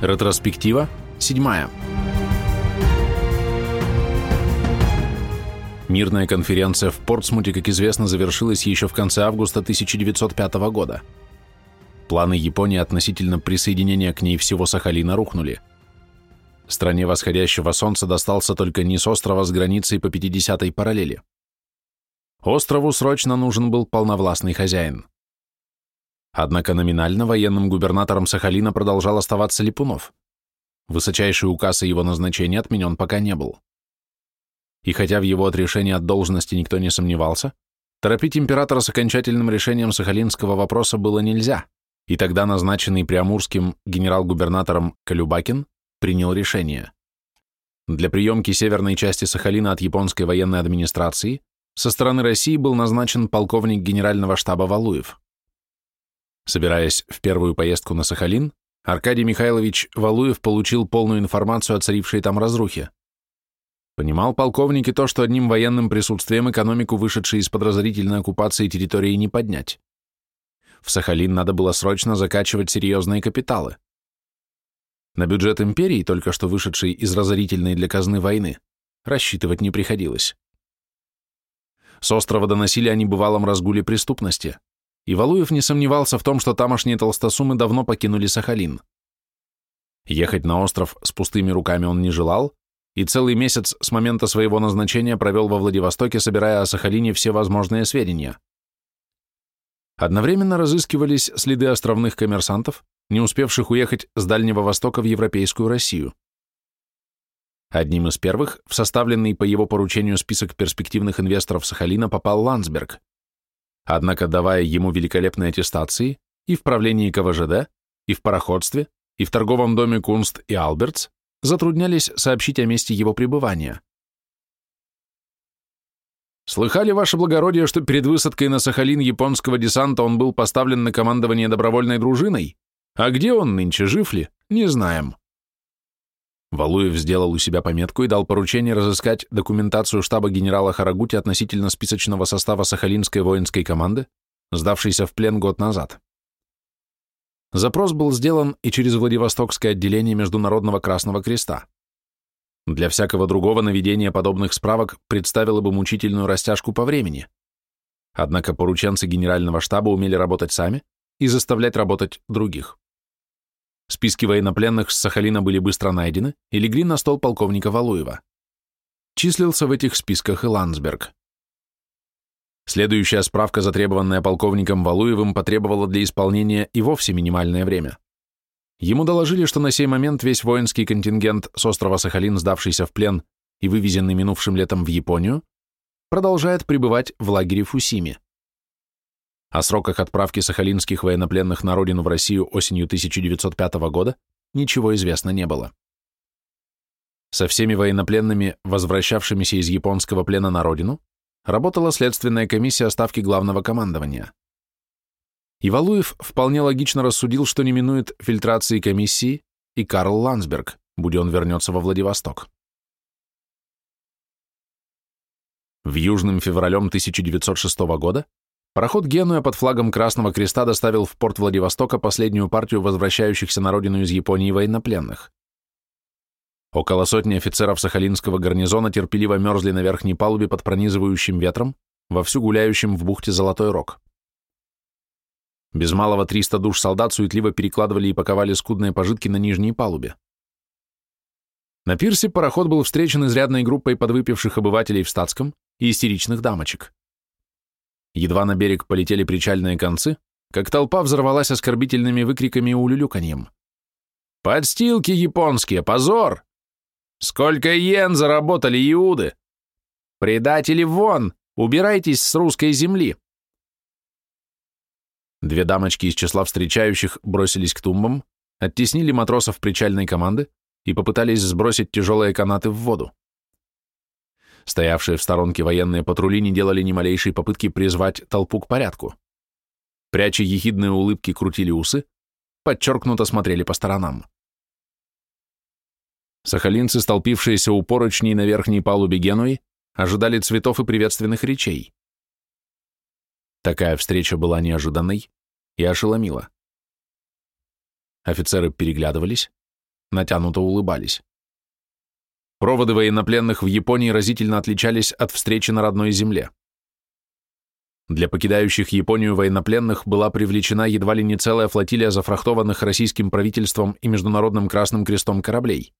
Ретроспектива седьмая. Мирная конференция в Портсмуте, как известно, завершилась еще в конце августа 1905 года. Планы Японии относительно присоединения к ней всего Сахалина рухнули. Стране восходящего солнца достался только низ острова с границей по 50-й параллели. Острову срочно нужен был полновластный хозяин. Однако номинально военным губернатором Сахалина продолжал оставаться Липунов. Высочайший указ о его назначении отменен пока не был. И хотя в его отрешении от должности никто не сомневался, торопить императора с окончательным решением сахалинского вопроса было нельзя, и тогда назначенный Приамурским генерал-губернатором Калюбакин принял решение. Для приемки северной части Сахалина от японской военной администрации со стороны России был назначен полковник генерального штаба Валуев. Собираясь в первую поездку на Сахалин, Аркадий Михайлович Валуев получил полную информацию о царившей там разрухе. Понимал полковник и то, что одним военным присутствием экономику, вышедшей из подразорительной оккупации территории, не поднять. В Сахалин надо было срочно закачивать серьезные капиталы. На бюджет империи, только что вышедшей из разорительной для казны войны, рассчитывать не приходилось. С острова доносили о небывалом разгуле преступности и Валуев не сомневался в том, что тамошние толстосумы давно покинули Сахалин. Ехать на остров с пустыми руками он не желал, и целый месяц с момента своего назначения провел во Владивостоке, собирая о Сахалине все возможные сведения. Одновременно разыскивались следы островных коммерсантов, не успевших уехать с Дальнего Востока в Европейскую Россию. Одним из первых в составленный по его поручению список перспективных инвесторов Сахалина попал Ландсберг. Однако, давая ему великолепные аттестации и в правлении КВЖД, и в пароходстве, и в торговом доме Кунст и Албертс, затруднялись сообщить о месте его пребывания. «Слыхали, ваше благородие, что перед высадкой на Сахалин японского десанта он был поставлен на командование добровольной дружиной? А где он нынче, жив ли? Не знаем». Валуев сделал у себя пометку и дал поручение разыскать документацию штаба генерала Харагути относительно списочного состава Сахалинской воинской команды, сдавшейся в плен год назад. Запрос был сделан и через Владивостокское отделение Международного Красного Креста. Для всякого другого наведение подобных справок представило бы мучительную растяжку по времени. Однако порученцы генерального штаба умели работать сами и заставлять работать других. Списки военнопленных с Сахалина были быстро найдены и легли на стол полковника Валуева. Числился в этих списках и Ландсберг. Следующая справка, затребованная полковником Валуевым, потребовала для исполнения и вовсе минимальное время. Ему доложили, что на сей момент весь воинский контингент с острова Сахалин, сдавшийся в плен и вывезенный минувшим летом в Японию, продолжает пребывать в лагере Фусиме. О сроках отправки сахалинских военнопленных на родину в Россию осенью 1905 года ничего известно не было. Со всеми военнопленными, возвращавшимися из японского плена на родину, работала следственная комиссия ставки главного командования. Ивалуев вполне логично рассудил, что не минует фильтрации комиссии и Карл Ландсберг, будь он вернется во Владивосток. В южным февралем 1906 года Пароход «Генуя» под флагом Красного Креста доставил в порт Владивостока последнюю партию возвращающихся на родину из Японии военнопленных. Около сотни офицеров Сахалинского гарнизона терпеливо мерзли на верхней палубе под пронизывающим ветром, вовсю гуляющим в бухте Золотой Рог. Без малого 300 душ солдат суетливо перекладывали и паковали скудные пожитки на нижней палубе. На пирсе пароход был встречен изрядной группой подвыпивших обывателей в статском и истеричных дамочек. Едва на берег полетели причальные концы, как толпа взорвалась оскорбительными выкриками и улюлюканьем. «Подстилки японские! Позор! Сколько йен заработали иуды! Предатели вон! Убирайтесь с русской земли!» Две дамочки из числа встречающих бросились к тумбам, оттеснили матросов причальной команды и попытались сбросить тяжелые канаты в воду. Стоявшие в сторонке военные патрули не делали ни малейшей попытки призвать толпу к порядку. Пряча ехидные улыбки, крутили усы, подчеркнуто смотрели по сторонам. Сахалинцы, столпившиеся у поручней на верхней палубе Генуи, ожидали цветов и приветственных речей. Такая встреча была неожиданной и ошеломила. Офицеры переглядывались, натянуто улыбались. Проводы военнопленных в Японии разительно отличались от встречи на родной земле. Для покидающих Японию военнопленных была привлечена едва ли не целая флотилия зафрахтованных российским правительством и Международным Красным Крестом кораблей.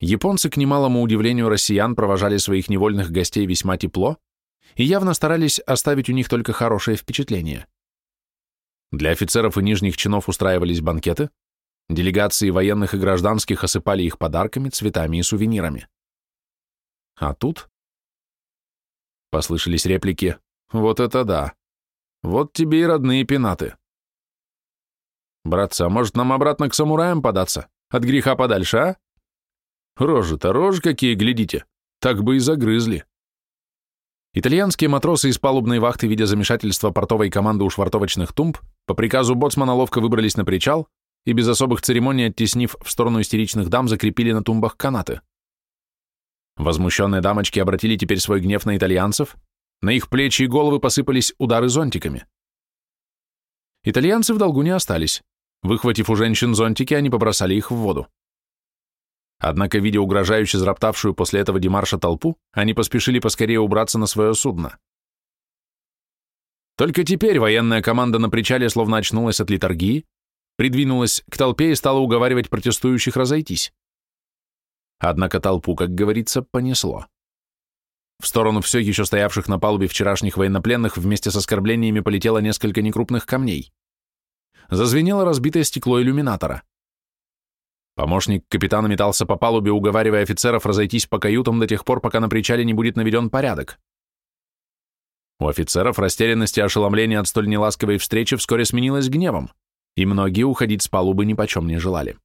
Японцы, к немалому удивлению россиян, провожали своих невольных гостей весьма тепло и явно старались оставить у них только хорошее впечатление. Для офицеров и нижних чинов устраивались банкеты, делегации военных и гражданских осыпали их подарками, цветами и сувенирами. А тут послышались реплики вот это да. Вот тебе и родные пенаты. Братца, может, нам обратно к самураям податься? От греха подальше, а? Рожи-то рожи какие, глядите. Так бы и загрызли. Итальянские матросы из палубной вахты, видя замешательство портовой команды у швартовочных тумб, по приказу боцмана ловко выбрались на причал и без особых церемоний, оттеснив в сторону истеричных дам, закрепили на тумбах канаты. Возмущенные дамочки обратили теперь свой гнев на итальянцев, на их плечи и головы посыпались удары зонтиками. Итальянцы в долгу не остались. Выхватив у женщин зонтики, они побросали их в воду. Однако, видя угрожающе зароптавшую после этого Демарша толпу, они поспешили поскорее убраться на свое судно. Только теперь военная команда на причале словно очнулась от литургии, придвинулась к толпе и стала уговаривать протестующих разойтись. Однако толпу, как говорится, понесло. В сторону все еще стоявших на палубе вчерашних военнопленных вместе с оскорблениями полетело несколько некрупных камней. Зазвенело разбитое стекло иллюминатора. Помощник капитана метался по палубе, уговаривая офицеров разойтись по каютам до тех пор, пока на причале не будет наведен порядок. У офицеров растерянность и ошеломление от столь неласковой встречи вскоре сменилось гневом, и многие уходить с палубы ни почем не желали.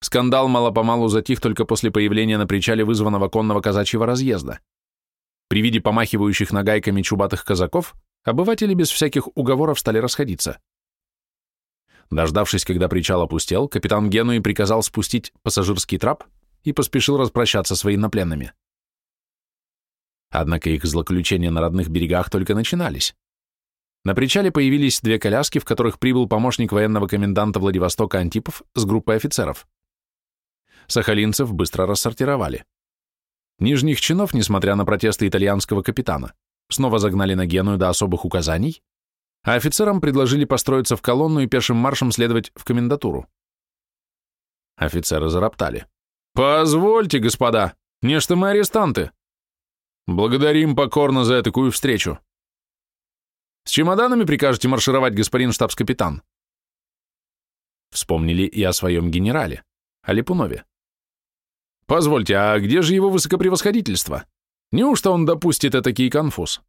Скандал мало-помалу затих только после появления на причале вызванного конного казачьего разъезда. При виде помахивающих нагайками чубатых казаков, обыватели без всяких уговоров стали расходиться. Дождавшись, когда причал опустел, капитан Генуи приказал спустить пассажирский трап и поспешил распрощаться с военнопленными. Однако их злоключения на родных берегах только начинались. На причале появились две коляски, в которых прибыл помощник военного коменданта Владивостока Антипов с группой офицеров. Сахалинцев быстро рассортировали. Нижних чинов, несмотря на протесты итальянского капитана, снова загнали на Геную до особых указаний, а офицерам предложили построиться в колонну и пешим маршем следовать в комендатуру. Офицеры зароптали. «Позвольте, господа, не что мы арестанты. Благодарим покорно за такую встречу. С чемоданами прикажете маршировать, господин штабс-капитан?» Вспомнили и о своем генерале, о Липунове. Позвольте, а где же его высокопревосходительство? Неужто он допустит этакий конфуз?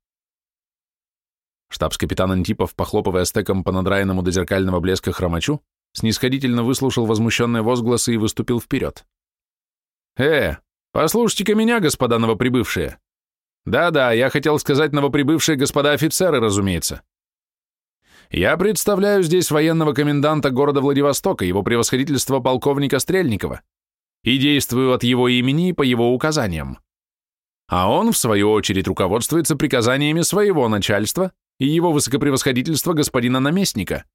Штабс-капитан Антипов, похлопывая стеком по надраенному до зеркального блеска хромачу, снисходительно выслушал возмущенные возгласы и выступил вперед. «Э, послушайте-ка меня, господа новоприбывшие. Да-да, я хотел сказать новоприбывшие господа офицеры, разумеется. Я представляю здесь военного коменданта города Владивостока, его превосходительство полковника Стрельникова, и действую от его имени и по его указаниям. А он, в свою очередь, руководствуется приказаниями своего начальства и его высокопревосходительства господина наместника.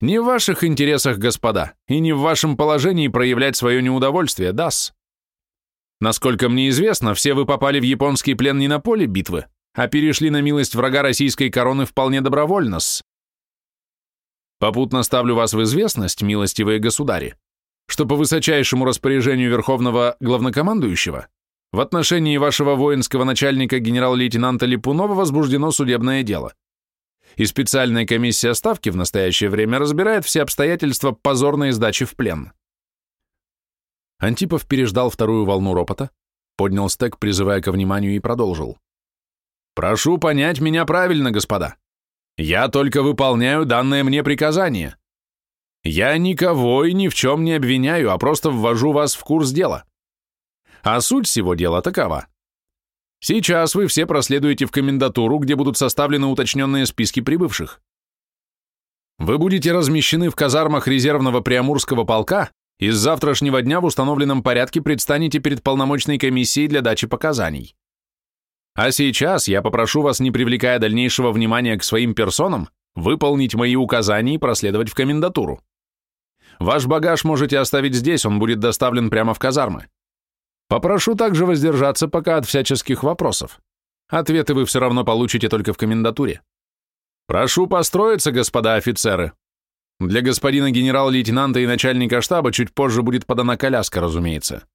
Не в ваших интересах, господа, и не в вашем положении проявлять свое неудовольствие, дас. Насколько мне известно, все вы попали в японский плен не на поле битвы, а перешли на милость врага российской короны вполне добровольно-с. Попутно ставлю вас в известность, милостивые государи, что по высочайшему распоряжению Верховного Главнокомандующего в отношении вашего воинского начальника генерал-лейтенанта Липунова возбуждено судебное дело. И специальная комиссия ставки в настоящее время разбирает все обстоятельства позорной сдачи в плен. Антипов переждал вторую волну ропота, поднял стек, призывая ко вниманию, и продолжил. «Прошу понять меня правильно, господа. Я только выполняю данное мне приказание. Я никого и ни в чем не обвиняю, а просто ввожу вас в курс дела. А суть всего дела такова. Сейчас вы все проследуете в комендатуру, где будут составлены уточненные списки прибывших. Вы будете размещены в казармах резервного Приамурского полка и с завтрашнего дня в установленном порядке предстанете перед полномочной комиссией для дачи показаний. А сейчас я попрошу вас, не привлекая дальнейшего внимания к своим персонам, выполнить мои указания и проследовать в комендатуру. Ваш багаж можете оставить здесь, он будет доставлен прямо в казармы. Попрошу также воздержаться пока от всяческих вопросов. Ответы вы все равно получите только в комендатуре. Прошу построиться, господа офицеры. Для господина генерал-лейтенанта и начальника штаба чуть позже будет подана коляска, разумеется.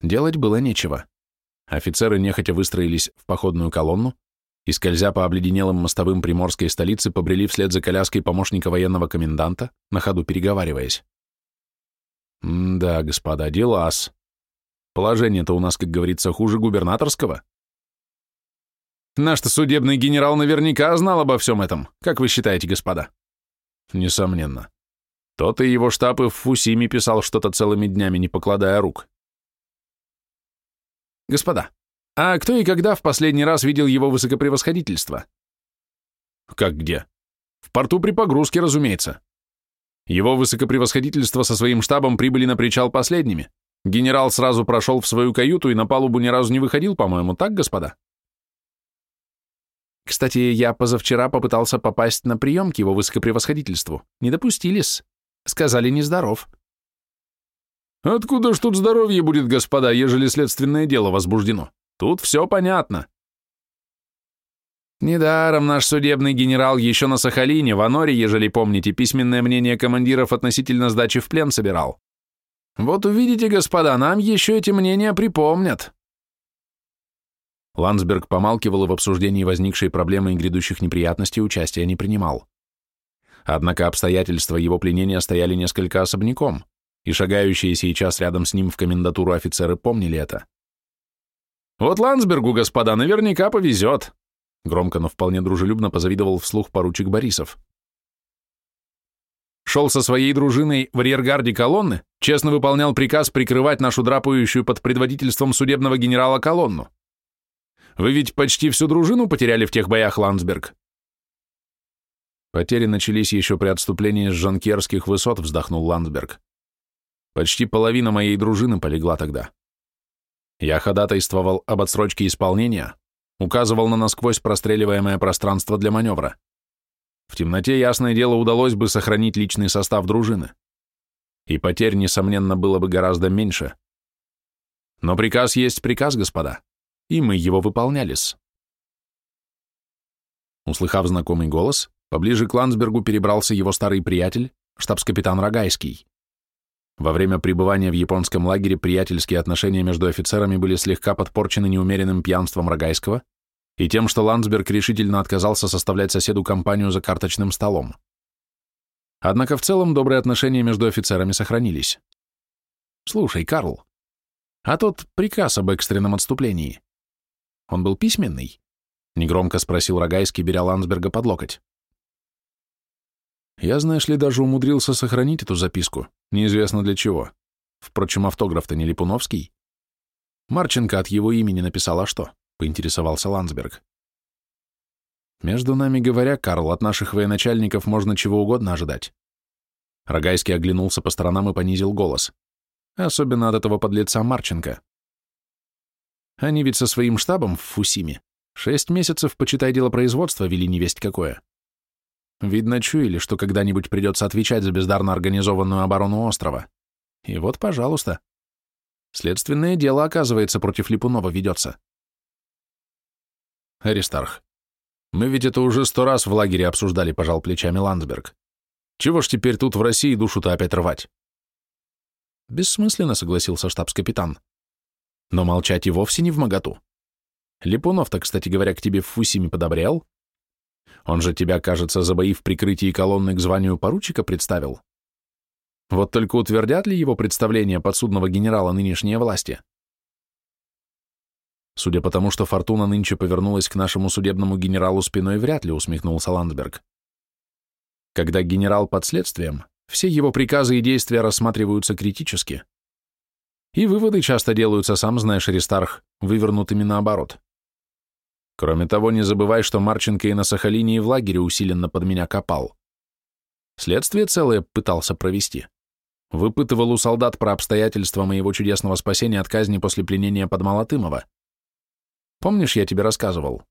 Делать было нечего. Офицеры нехотя выстроились в походную колонну и, скользя по обледенелым мостовым приморской столицы, побрели вслед за коляской помощника военного коменданта, на ходу переговариваясь. «Да, господа, делас. Положение-то у нас, как говорится, хуже губернаторского». «Наш-то судебный генерал наверняка знал обо всем этом. Как вы считаете, господа?» «Несомненно. Тот и его штаб и в Фусиме писал что-то целыми днями, не покладая рук. Господа, а кто и когда в последний раз видел его высокопревосходительство? Как где? В порту при погрузке, разумеется. Его высокопревосходительство со своим штабом прибыли на причал последними. Генерал сразу прошел в свою каюту и на палубу ни разу не выходил, по-моему, так, господа? Кстати, я позавчера попытался попасть на прием к его высокопревосходительству. Не допустились. Сказали, нездоров. Откуда ж тут здоровье будет, господа, ежели следственное дело возбуждено? Тут все понятно. Недаром наш судебный генерал еще на Сахалине, в Аноре, ежели помните, письменное мнение командиров относительно сдачи в плен собирал. Вот увидите, господа, нам еще эти мнения припомнят. Ландсберг помалкивал и в обсуждении возникшей проблемы и грядущих неприятностей участия не принимал. Однако обстоятельства его пленения стояли несколько особняком и шагающие сейчас рядом с ним в комендатуру офицеры помнили это. «Вот Ландсбергу, господа, наверняка повезет», громко, но вполне дружелюбно позавидовал вслух поручик Борисов. Шел со своей дружиной в арьергарде колонны, честно выполнял приказ прикрывать нашу драпающую под предводительством судебного генерала колонну. Вы ведь почти всю дружину потеряли в тех боях, Ландсберг. Потери начались еще при отступлении с жанкерских высот, вздохнул Ландсберг. Почти половина моей дружины полегла тогда. Я ходатайствовал об отсрочке исполнения, указывал на насквозь простреливаемое пространство для маневра. В темноте, ясное дело, удалось бы сохранить личный состав дружины. И потерь, несомненно, было бы гораздо меньше. Но приказ есть приказ, господа, и мы его выполнялись. Услыхав знакомый голос, поближе к Ландсбергу перебрался его старый приятель, штабс-капитан Рогайский. Во время пребывания в японском лагере приятельские отношения между офицерами были слегка подпорчены неумеренным пьянством Рогайского и тем, что Ландсберг решительно отказался составлять соседу компанию за карточным столом. Однако в целом добрые отношения между офицерами сохранились. «Слушай, Карл, а тот приказ об экстренном отступлении, он был письменный?» — негромко спросил Рогайский, беря Ландсберга под локоть. Я, знаешь ли, даже умудрился сохранить эту записку, неизвестно для чего. Впрочем, автограф-то не Липуновский. Марченко от его имени написала что? Поинтересовался Ландсберг. Между нами говоря, Карл, от наших военачальников можно чего угодно ожидать. Рогайский оглянулся по сторонам и понизил голос. Особенно от этого подлеца Марченко. Они ведь со своим штабом в Фусиме шесть месяцев, почитай, дело производства вели невесть какое. Видно, чуяли, что когда-нибудь придется отвечать за бездарно организованную оборону острова. И вот, пожалуйста. Следственное дело, оказывается, против Липунова ведется. Аристарх, мы ведь это уже сто раз в лагере обсуждали, пожал плечами Ландсберг. Чего ж теперь тут в России душу-то опять рвать? Бессмысленно, согласился штабс-капитан. Но молчать и вовсе не в моготу. Липунов-то, кстати говоря, к тебе в Фусиме подобрел, он же тебя, кажется, за бои в прикрытии колонны к званию поручика представил. Вот только утвердят ли его представление подсудного генерала нынешние власти? Судя по тому, что Фортуна нынче повернулась к нашему судебному генералу спиной, вряд ли усмехнулся Ландберг. Когда генерал под следствием, все его приказы и действия рассматриваются критически. И выводы часто делаются, сам знаешь, Аристарх, вывернутыми наоборот. Кроме того, не забывай, что Марченко и на Сахалине, и в лагере усиленно под меня копал. Следствие целое пытался провести. Выпытывал у солдат про обстоятельства моего чудесного спасения от казни после пленения под Малатымова. Помнишь, я тебе рассказывал?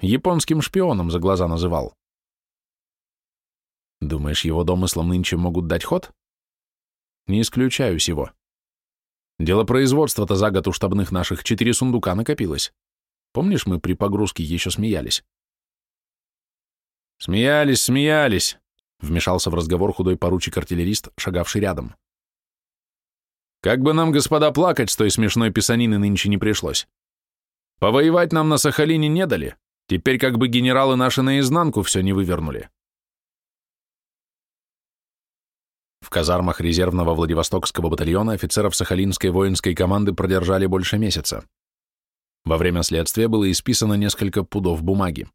Японским шпионом за глаза называл. Думаешь, его домыслам нынче могут дать ход? Не исключаю сего. Дело производства-то за год у штабных наших четыре сундука накопилось. Помнишь, мы при погрузке еще смеялись? Смеялись, смеялись, вмешался в разговор худой поручик-артиллерист, шагавший рядом. Как бы нам, господа, плакать с той смешной писанины нынче не пришлось. Повоевать нам на Сахалине не дали, теперь как бы генералы наши наизнанку все не вывернули. Казармах резервного Владивостокского батальона офицеров Сахалинской воинской команды продержали больше месяца. Во время следствия было исписано несколько пудов бумаги.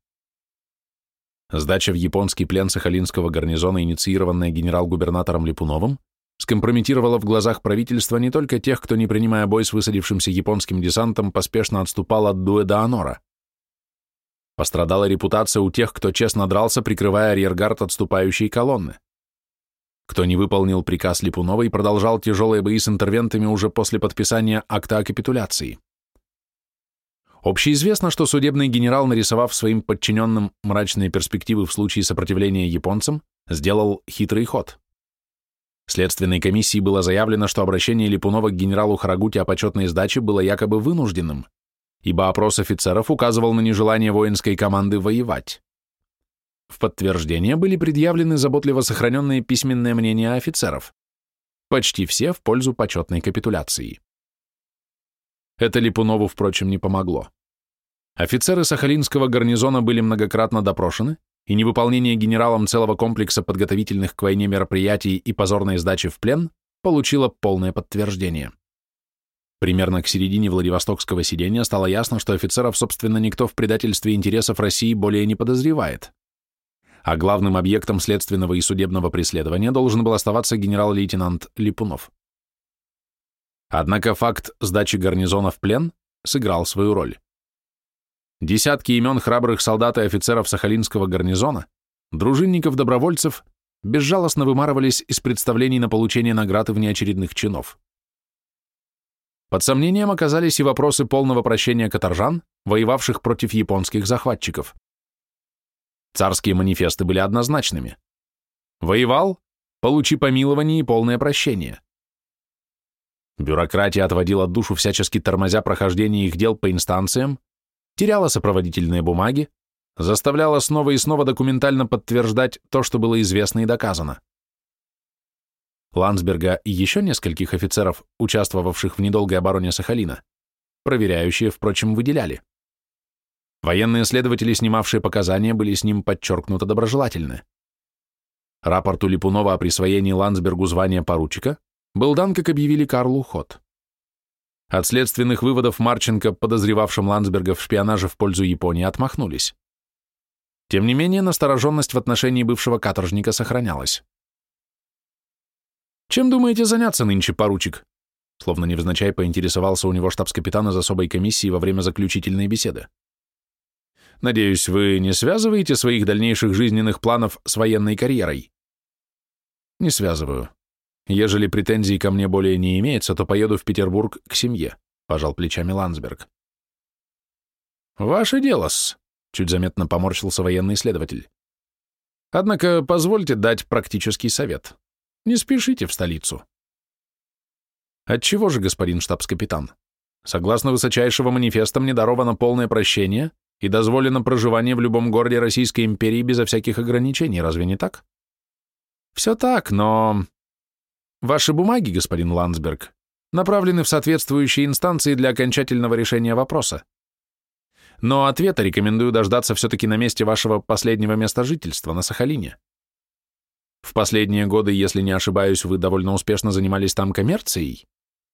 Сдача в японский плен Сахалинского гарнизона, инициированная генерал-губернатором Липуновым, скомпрометировала в глазах правительства не только тех, кто, не принимая бой с высадившимся японским десантом, поспешно отступал от Дуэ Анора. Пострадала репутация у тех, кто честно дрался, прикрывая арьергард отступающей колонны. Кто не выполнил приказ Липунова и продолжал тяжелые бои с интервентами уже после подписания акта о капитуляции. Общеизвестно, что судебный генерал, нарисовав своим подчиненным мрачные перспективы в случае сопротивления японцам, сделал хитрый ход. Следственной комиссии было заявлено, что обращение Липунова к генералу Харагути о почетной сдаче было якобы вынужденным, ибо опрос офицеров указывал на нежелание воинской команды воевать. В подтверждение были предъявлены заботливо сохраненные письменные мнения офицеров, почти все в пользу почетной капитуляции. Это Липунову, впрочем, не помогло. Офицеры Сахалинского гарнизона были многократно допрошены, и невыполнение генералом целого комплекса подготовительных к войне мероприятий и позорной сдачи в плен получило полное подтверждение. Примерно к середине Владивостокского сидения стало ясно, что офицеров, собственно, никто в предательстве интересов России более не подозревает. А главным объектом следственного и судебного преследования должен был оставаться генерал-лейтенант Липунов. Однако факт сдачи гарнизона в плен сыграл свою роль. Десятки имен храбрых солдат и офицеров Сахалинского гарнизона, дружинников-добровольцев, безжалостно вымарывались из представлений на получение наград и внеочередных чинов. Под сомнением оказались и вопросы полного прощения каторжан, воевавших против японских захватчиков. Царские манифесты были однозначными. Воевал – получи помилование и полное прощение. Бюрократия отводила душу, всячески тормозя прохождение их дел по инстанциям, теряла сопроводительные бумаги, заставляла снова и снова документально подтверждать то, что было известно и доказано. Ландсберга и еще нескольких офицеров, участвовавших в недолгой обороне Сахалина, проверяющие, впрочем, выделяли. Военные следователи, снимавшие показания, были с ним подчеркнуто доброжелательны. Рапорту Липунова о присвоении Ландсбергу звания поручика был дан, как объявили Карлу, ход. От следственных выводов Марченко, подозревавшим Ландсберга в шпионаже в пользу Японии, отмахнулись. Тем не менее, настороженность в отношении бывшего каторжника сохранялась. «Чем думаете заняться нынче, поручик?» Словно невзначай поинтересовался у него штабс-капитан из особой комиссии во время заключительной беседы. «Надеюсь, вы не связываете своих дальнейших жизненных планов с военной карьерой?» «Не связываю. Ежели претензий ко мне более не имеется, то поеду в Петербург к семье, пожал плечами Ландсберг. Ваше дело-с, чуть заметно поморщился военный следователь. Однако позвольте дать практический совет. Не спешите в столицу. Отчего же, господин штабс-капитан? Согласно высочайшего манифеста, мне даровано полное прощение и дозволено проживание в любом городе Российской империи безо всяких ограничений, разве не так? Все так, но Ваши бумаги, господин Ландсберг, направлены в соответствующие инстанции для окончательного решения вопроса. Но ответа рекомендую дождаться все-таки на месте вашего последнего места жительства, на Сахалине. В последние годы, если не ошибаюсь, вы довольно успешно занимались там коммерцией.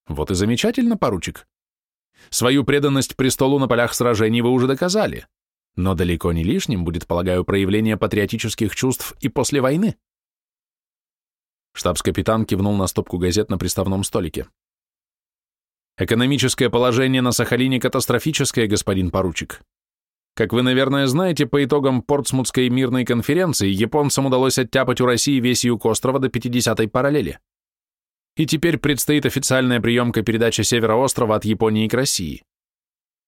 Вот и замечательно, поручик. Свою преданность престолу на полях сражений вы уже доказали. Но далеко не лишним будет, полагаю, проявление патриотических чувств и после войны. Штабс-капитан кивнул на стопку газет на приставном столике. Экономическое положение на Сахалине катастрофическое, господин поручик. Как вы, наверное, знаете, по итогам Портсмутской мирной конференции японцам удалось оттяпать у России весь юг острова до 50-й параллели. И теперь предстоит официальная приемка передачи севера острова от Японии к России.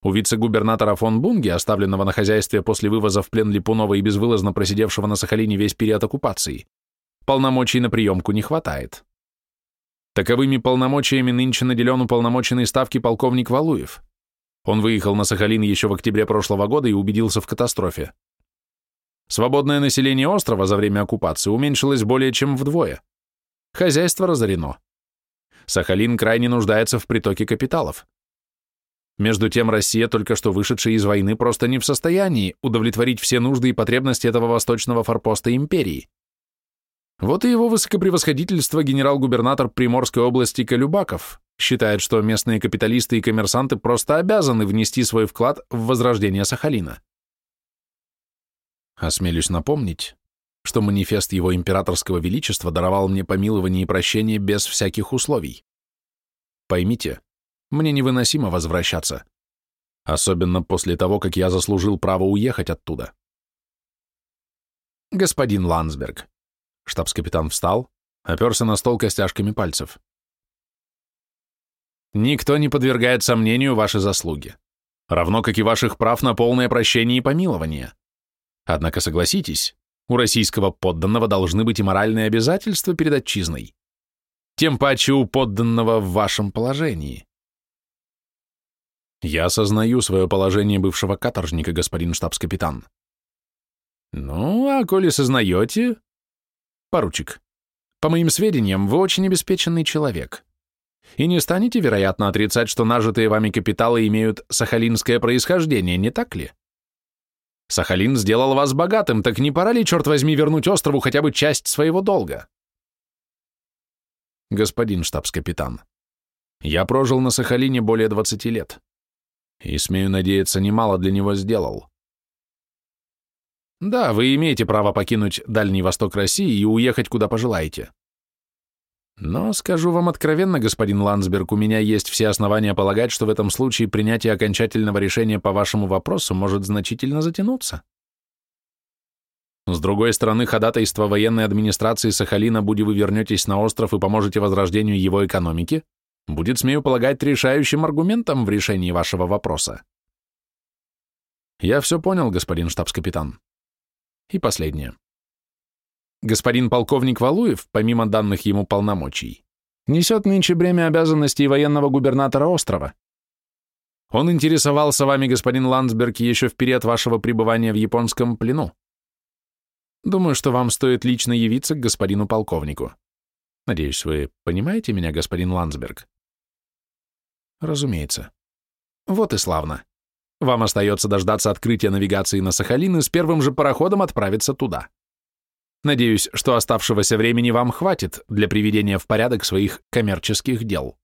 У вице-губернатора фон Бунги, оставленного на хозяйстве после вывоза в плен Липунова и безвылазно просидевшего на Сахалине весь период оккупации, полномочий на приемку не хватает. Таковыми полномочиями нынче наделен уполномоченный ставки полковник Валуев. Он выехал на Сахалин еще в октябре прошлого года и убедился в катастрофе. Свободное население острова за время оккупации уменьшилось более чем вдвое. Хозяйство разорено. Сахалин крайне нуждается в притоке капиталов. Между тем, Россия, только что вышедшая из войны, просто не в состоянии удовлетворить все нужды и потребности этого восточного форпоста империи. Вот и его высокопревосходительство генерал-губернатор Приморской области Колюбаков считает, что местные капиталисты и коммерсанты просто обязаны внести свой вклад в возрождение Сахалина. Осмелюсь напомнить, что манифест его императорского величества даровал мне помилование и прощение без всяких условий. Поймите, мне невыносимо возвращаться. Особенно после того, как я заслужил право уехать оттуда. Господин Ландсберг. Штабс-капитан встал, оперся на стол костяшками пальцев. Никто не подвергает сомнению ваши заслуги, равно как и ваших прав на полное прощение и помилование. Однако согласитесь, у российского подданного должны быть и моральные обязательства перед отчизной. Тем паче у подданного в вашем положении. Я осознаю свое положение бывшего каторжника, господин штабс-капитан. Ну, а коли сознаете... Поручик, по моим сведениям, вы очень обеспеченный человек. И не станете, вероятно, отрицать, что нажитые вами капиталы имеют сахалинское происхождение, не так ли? Сахалин сделал вас богатым, так не пора ли, черт возьми, вернуть острову хотя бы часть своего долга? Господин штабс-капитан, я прожил на Сахалине более 20 лет и, смею надеяться, немало для него сделал. Да, вы имеете право покинуть Дальний Восток России и уехать куда пожелаете. Но, скажу вам откровенно, господин Ландсберг, у меня есть все основания полагать, что в этом случае принятие окончательного решения по вашему вопросу может значительно затянуться. С другой стороны, ходатайство военной администрации Сахалина, будь вы вернетесь на остров и поможете возрождению его экономики, будет, смею полагать, решающим аргументом в решении вашего вопроса. Я все понял, господин штабс-капитан. И последнее. Господин полковник Валуев, помимо данных ему полномочий, несет нынче бремя обязанностей военного губернатора острова. Он интересовался вами, господин Ландсберг, еще в период вашего пребывания в японском плену. Думаю, что вам стоит лично явиться к господину полковнику. Надеюсь, вы понимаете меня, господин Ландсберг? Разумеется. Вот и славно. Вам остается дождаться открытия навигации на Сахалин и с первым же пароходом отправиться туда. Надеюсь, что оставшегося времени вам хватит для приведения в порядок своих коммерческих дел.